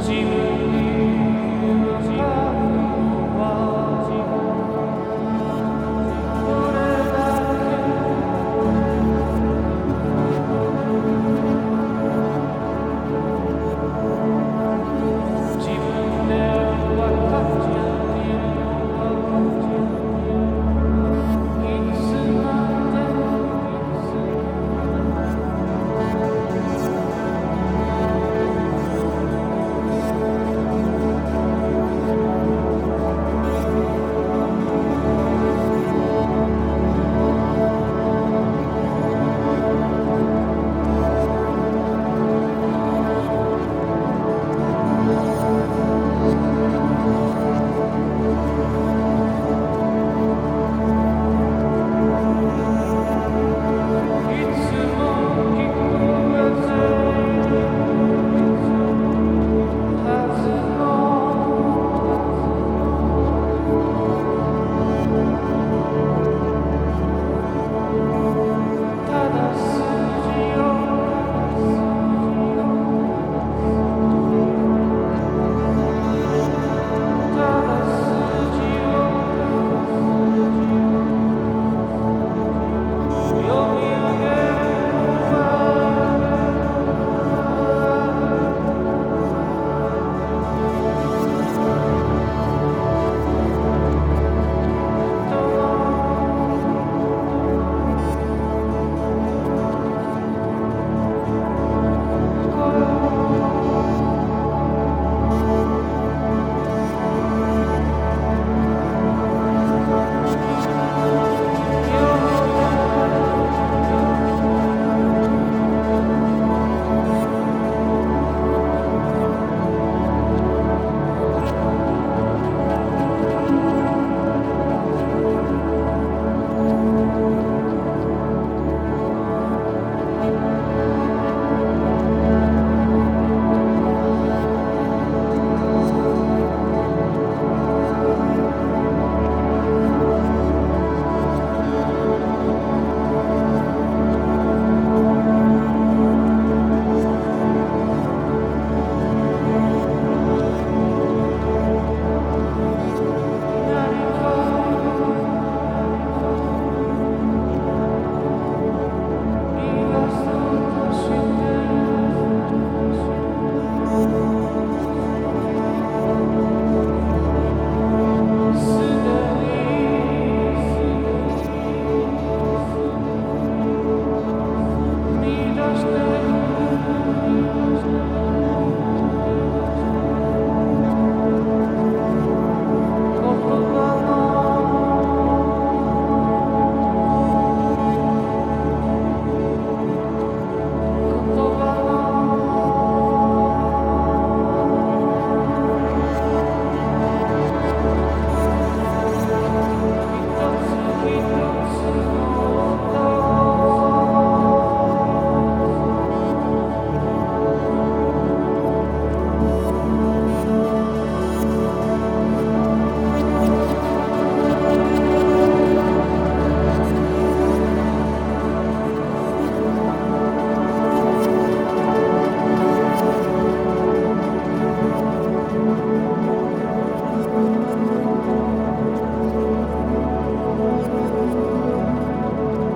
sieben